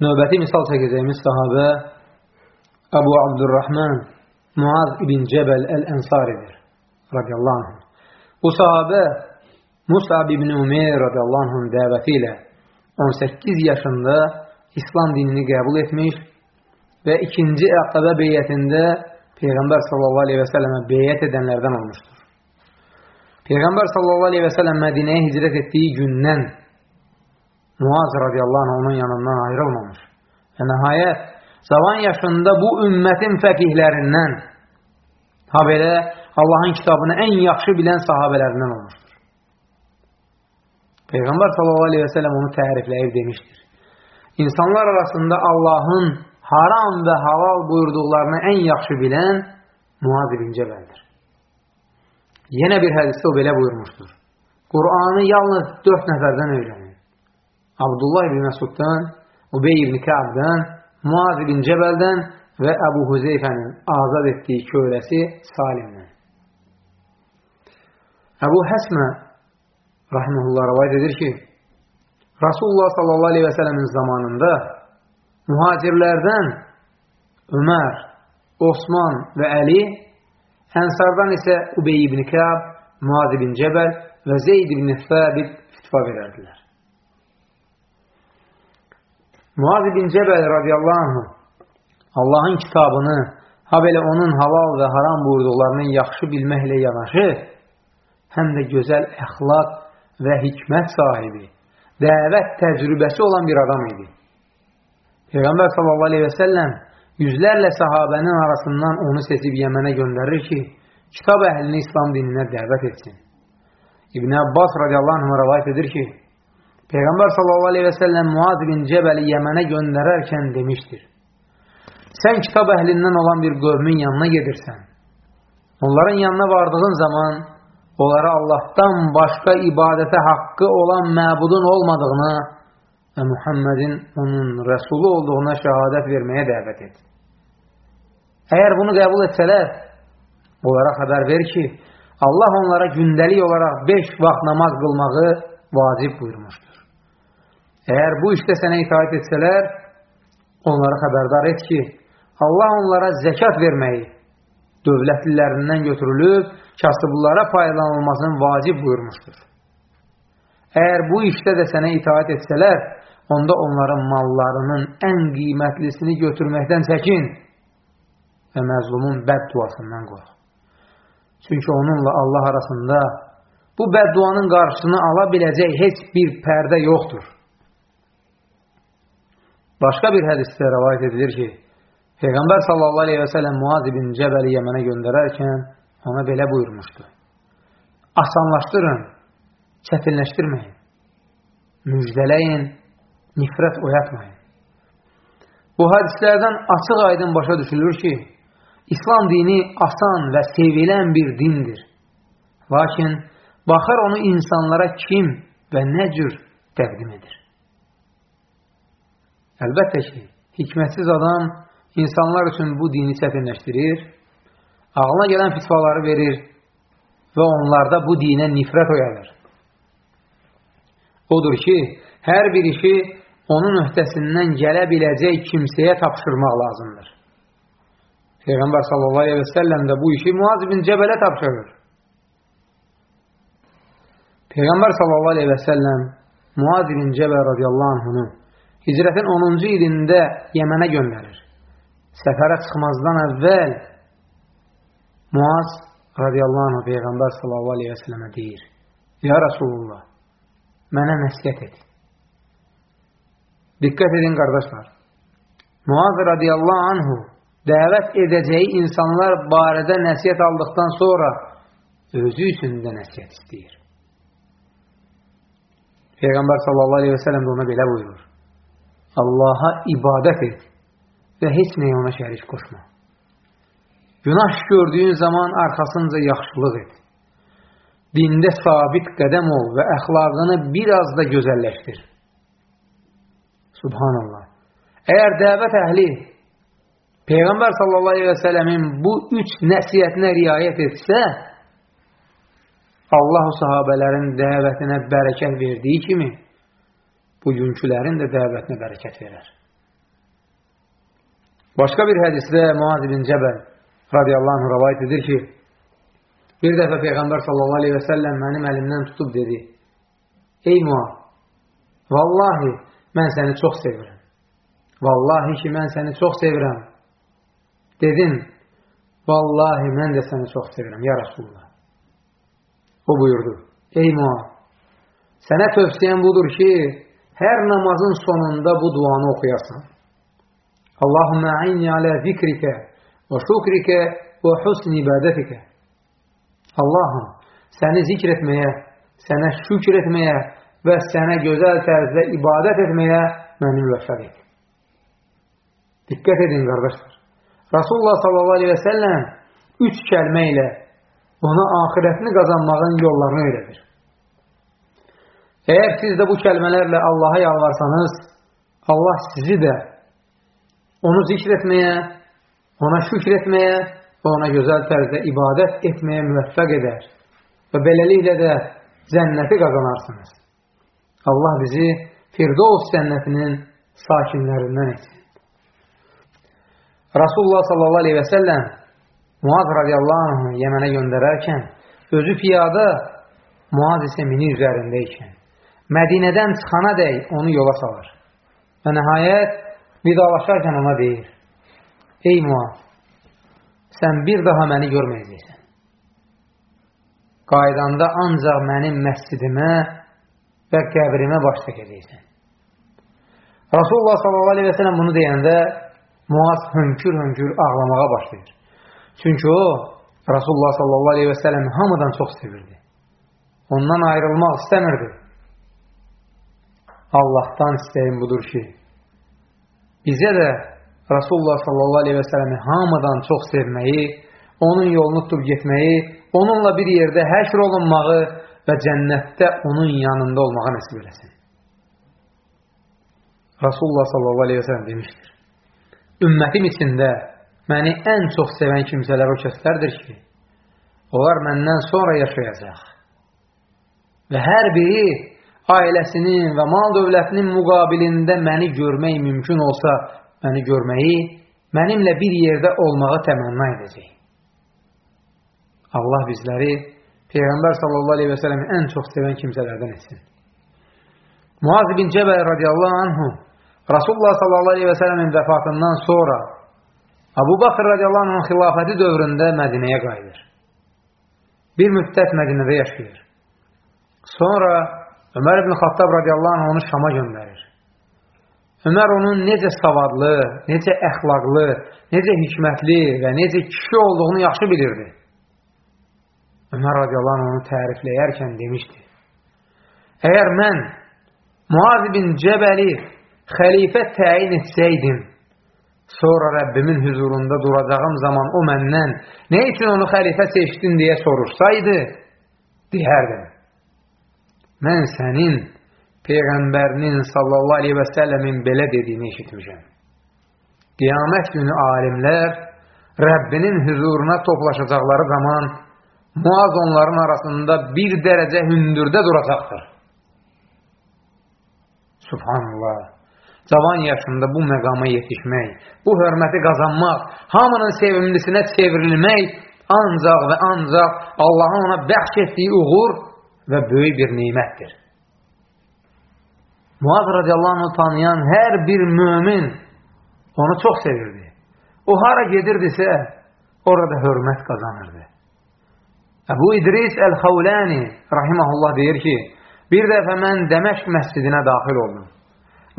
Növbəti misal çəkəcəyimiz sahabə Əbu Abdurrahman Muaz ibn Cəbəl Əl-Ənsaridir radiyallahu anh. Bu sahabə Musab ibn Umeyr radiyallahu anh dəvəti ilə 18 yaşında İslam dinini qəbul etmiş və ikinci Əqqəbə beyyətində Peyğəmbər sallallahu aleyhi və sələmə beyyət edənlərdən olmuşdur. Peyğəmbər sallallahu aleyhi və sələm Mədinəyə hicrət etdiyi gündən Muaz radiyallahu anh onun yanından ayrılmamış. Və nəhayət, cavan yaşında bu ümmətin fəqihlərindən, ha belə Allahın kitabını ən yaxşı bilən sahabələrindən olmuşdur. Peyğəmbər sallallahu aleyhi və sələm onu tərifləyib demişdir. İnsanlar arasında Allahın haram və halal buyurduqlarını ən yaxşı bilən Muaz ibn Cəbəldir. Yenə bir hədisdə o belə buyurmuşdur. Qur'anı yalnız dörd nəfərdən öyrənin. Abdullah ibn Məsuddan, Ubey ibn Kəbdən, Muaz ibn Cəbəldən və Əbu Huzeyfənin azad etdiyi köyrəsi Salimdən. Əbu Həsmə rahiməhullah rəvayət edir ki, Rasulullah sallallahu aleyhi və sələmin zamanında mühacirlərdən Ömər, Osman və Əli, ənsardan isə Ubey ibn Kəb, Muaz ibn Cəbəl və Zeyd ibn Fəbid fitva verərdilər. Muaz ibn Cəbəl radiyallahu anh Allahın kitabını, ha belə onun halal və haram buyurduqlarını yaxşı bilməklə yanaşı, həm də gözəl əxlaq və hikmət sahibi, dəvət təcrübəsi olan bir adam idi. Peyğəmbər sallallahu aleyhi və səlləm yüzlərlə sahabənin arasından onu seçib Yəmənə göndərir ki, kitab əhlini İslam dininə dəvət etsin. İbn Abbas radiyallahu anh rəvayət edir ki, Peyğəmbər səlləm Muaz bin Cəbəli Yəmənə göndərərkən demişdir, sən kitab əhlindən olan bir qövmün yanına gedirsən, onların yanına vardığın zaman onlara Allahdan başqa ibadətə haqqı olan məbudun olmadığını və Muhammedin onun rəsulu olduğuna şəhadət verməyə dəvət et. Əgər bunu qəbul etsələr, onlara xəbər ver ki, Allah onlara gündəlik olaraq beş vaxt namaz qılmağı vacib buyurmuşdur. Əgər bu işdə sənə itaat etsələr, onları xəbərdar et ki, Allah onlara zəkat verməyi dövlətlilərindən götürülüb, kasıblara paylanılmasını vacib buyurmuşdur. Əgər bu işdə də sənə itaat etsələr, onda onların mallarının ən qiymətlisini götürməkdən çəkin və məzlumun bədduasından qorx. Çünki onunla Allah arasında bu bədduanın qarşısını ala biləcək heç bir pərdə yoxdur. Başqa bir hədisdə rəvayət edilir ki, Peyğəmbər sallallahu aleyhi və sələm Muaz ibn Cəbəli Yəmənə göndərərkən ona belə buyurmuşdu. Asanlaşdırın, çətinləşdirməyin, müjdələyin, nifrət oyatmayın. Bu hadislərdən açıq aydın başa düşülür ki, İslam dini asan və sevilən bir dindir. Lakin baxır onu insanlara kim və nə cür təqdim edir. Əlbəttə ki, hikmətsiz adam insanlar üçün bu dini çətinləşdirir, ağlına gələn fitvaları verir və onlarda bu dinə nifrət oyadır. Odur ki, hər bir işi onun öhdəsindən gələ biləcək kimsəyə tapşırmaq lazımdır. Peyğəmbər sallallahu aleyhi və səlləm də bu işi Muaz bin Cəbələ tapşırır. Peyğəmbər sallallahu aleyhi və səlləm Muaz bin Cəbəl radiyallahu anhunu hicrətin 10-cu ilində Yəmənə göndərir. Səfərə çıxmazdan əvvəl Muaz radiyallahu anh Peyğəmbər sallallahu aleyhi və səlləmə deyir, Ya Rasulullah, mənə nəsiyyət et. Diqqət edin qardaşlar. Muaz radiyallahu anhu dəvət edəcəyi insanlar barədə nəsiyyət aldıqdan sonra özü üçün də nəsiyyət istəyir. Peyğəmbər sallallahu aleyhi və sələm də ona belə buyurur. Allaha ibadət et və heç nəyə ona şərik qoşma. Günah gördüyün zaman arxasınca yaxşılıq et. Dində sabit qədəm ol və əxlaqını biraz da gözəlləşdir. Subhanallah. Əgər dəvət əhli Peyğəmbər sallallahu aleyhi və sələmin bu üç nəsiyyətinə riayət etsə, Allah sahabələrin dəvətinə bərəkət verdiyi kimi, bugünkülərin də dəvətinə bərəkət verər. Başqa bir hədisdə Muaz ibn Cəbəl radiyallahu anh rəvayət edir ki, bir dəfə Peyğəmbər sallallahu aleyhi və səlləm mənim əlimdən tutub dedi, Ey Muaz, vallahi mən səni çox sevirəm. Vallahi ki, mən səni çox sevirəm. Dedim, vallahi mən də səni çox sevirəm, ya Rasulullah. O buyurdu, ey Muaz, sənə tövsiyəm budur ki, hər namazın sonunda bu duanı oxuyasan. Allahümme a'inni ala zikrike və şukrike və husn ibadətikə. Allahım, səni zikr etməyə, sənə şükür etməyə və sənə gözəl tərzdə ibadət etməyə məni müvəffəq et. Diqqət edin, qardaşlar. Rasulullah səlləm üç kəlmə ilə ona ahirətini qazanmağın yollarını öyrədir. Əgər siz də bu kəlmələrlə Allaha yalvarsanız, Allah sizi də onu zikr etməyə, ona şükr etməyə və ona gözəl tərzdə ibadət etməyə müvəffəq edər. Və beləliklə də cənnəti qazanarsınız. Allah bizi Firdovs cənnətinin sakinlərindən etsin. Rasulullah sallallahu aleyhi və səlləm Muaz radiyallahu anh Yəmənə göndərərkən özü piyada Muaz isə mini üzərində ikən Mədinədən çıxana dək onu yola salır. Və nəhayət vidalaşarkən ona deyir, Ey Muaz, sən bir daha məni görməyəcəksən. Qaydanda ancaq mənim məscidimə və qəbrimə baş çəkəcəksən. Rasulullah s.a.v. bunu deyəndə Muaz hönkür-hönkür ağlamağa başlayır. Çünki o, Rasulullah s.a.v. hamıdan çox sevirdi. Ondan ayrılmaq istəmirdi. Allahdan istəyim budur ki, bizə də Rasulullah sallallahu aleyhi və sələmi hamıdan çox sevməyi, onun yolunu tutub getməyi, onunla bir yerdə həşr olunmağı və cənnətdə onun yanında olmağa nəsib eləsin. Rasulullah sallallahu aleyhi və sələm demişdir, ümmətim içində məni ən çox sevən kimsələr o kəslərdir ki, onlar məndən sonra yaşayacaq. Və hər biri ailəsinin və mal dövlətinin müqabilində məni görmək mümkün olsa, məni görməyi, mənimlə bir yerdə olmağı təmənna edəcək. Allah bizləri Peyğəmbər sallallahu aleyhi və sələmi ən çox sevən kimsələrdən etsin. Muaz bin Cəbəl radiyallahu anhu Rasulullah sallallahu aleyhi və sələmin vəfatından sonra Abu Bakr radiyallahu anhın xilafəti dövründə Mədinəyə qayıdır. Bir müddət Mədinədə yaşayır. Sonra Ömər ibn Xattab radiyallahu anh onu Şama göndərir. Ömər onun necə savadlı, necə əxlaqlı, necə hikmətli və necə kişi olduğunu yaxşı bilirdi. Ömər radiyallahu anh onu tərifləyərkən demişdi. Əgər mən Muaz bin Cəbəli xəlifə təyin etsəydim, sonra Rəbbimin huzurunda duracağım zaman o məndən nə üçün onu xəlifə seçdin deyə sorursaydı, deyərdim mən sənin Peyğəmbərinin sallallahu aleyhi və səlləmin belə dediyini eşitmişəm. Qiyamət günü alimlər Rəbbinin hüzuruna toplaşacaqları zaman Muaz onların arasında bir dərəcə hündürdə duracaqdır. Subhanallah. Cavan yaşında bu məqama yetişmək, bu hörməti qazanmaq, hamının sevimlisinə çevrilmək ancaq və ancaq Allahın ona bəxş etdiyi uğur və böyük bir neymətdir. Muaz radiyallahu anh tanıyan hər bir mümin onu çox sevirdi. O hara gedirdisə, orada hörmət qazanırdı. Əbu İdris Əl-Xavləni rahiməhullah deyir ki, bir dəfə mən Dəməşq məscidinə daxil oldum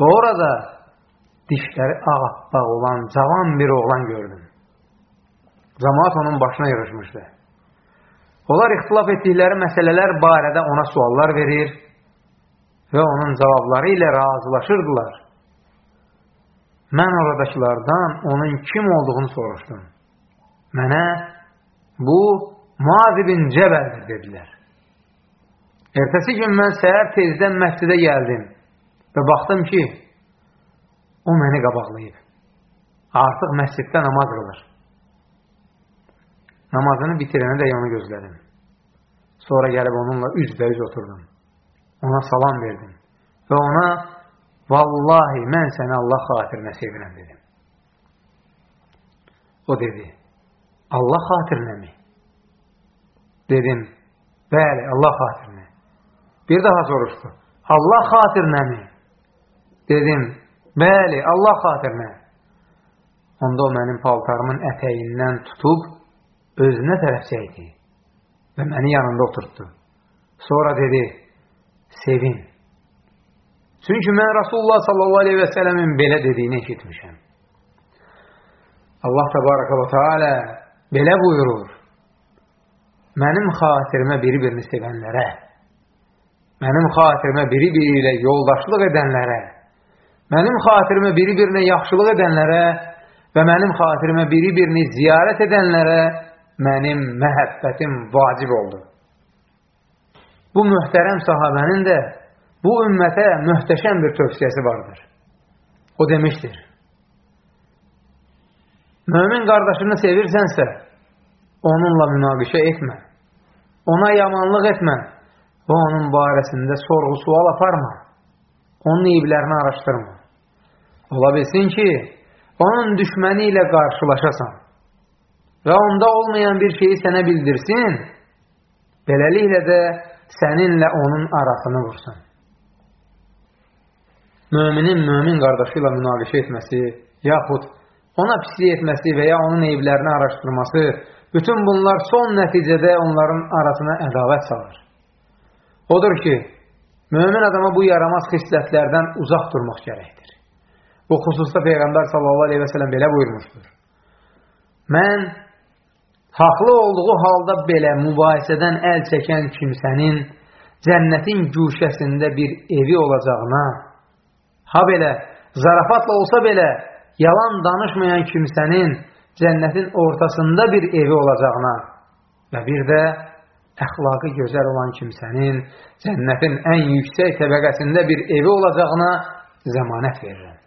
və orada dişləri ağappaq olan cavan bir oğlan gördüm. Cəmaat onun başına yığışmışdı. Onlar ixtilaf etdikləri məsələlər barədə ona suallar verir və onun cavabları ilə razılaşırdılar. Mən oradakılardan onun kim olduğunu soruşdum. Mənə bu Muaz ibn Cəbəldir dedilər. Ertəsi gün mən səhər tezdən məscidə gəldim və baxdım ki, o məni qabaqlayıb. Artıq məsciddə namaz qılır. Namazını bitirənə də onu gözlədim. Sonra gəlib onunla üz-bə-üz oturdum. Ona salam verdim. Və ona, vallahi mən səni Allah xatirinə sevirəm dedim. O dedi, Allah xatirinəmi? Dedim, bəli, Allah xatirinə. Bir daha soruşdu, Allah xatirinəmi? Dedim, bəli, Allah xatirinə. Onda o mənim paltarımın ətəyindən tutub, özünə tərəf çəkdi və məni yanında oturtdu. Sonra dedi, sevin. Çünki mən Rasulullah sallallahu aleyhi və sələmin belə dediyini eşitmişəm. Allah təbarəkə və teala belə buyurur. Mənim xatirimə biri-birini sevənlərə, mənim xatirimə biri-biri ilə yoldaşlıq edənlərə, mənim xatirimə biri-birinə yaxşılıq edənlərə və mənim xatirimə biri-birini ziyarət edənlərə mənim məhəbbətim vacib oldu. Bu mühtərəm sahabənin də bu ümmətə möhtəşəm bir tövsiyəsi vardır. O demişdir, Mömin qardaşını sevirsənsə, onunla münaqişə etmə. Ona yamanlıq etmə və onun barəsində sorğu-sual aparma. Onun eyiblərini araşdırma. Ola bilsin ki, onun düşməni ilə qarşılaşasan və onda olmayan bir şeyi sənə bildirsin, beləliklə də səninlə onun arasını vursun. Müminin mümin qardaşı ilə münaqişə etməsi, yaxud ona pislik etməsi və ya onun eyiblərini araşdırması, bütün bunlar son nəticədə onların arasına ədavət salır. Odur ki, mömin adama bu yaramaz xislətlərdən uzaq durmaq gərəkdir. Bu xüsusda Peyğəmbər sallallahu aleyhi və sələm belə buyurmuşdur. Mən haqlı olduğu halda belə mübahisədən əl çəkən kimsənin cənnətin güşəsində bir evi olacağına, ha belə zarafatla olsa belə yalan danışmayan kimsənin cənnətin ortasında bir evi olacağına və bir də əxlaqı gözəl olan kimsənin cənnətin ən yüksək təbəqəsində bir evi olacağına zəmanət verirəm.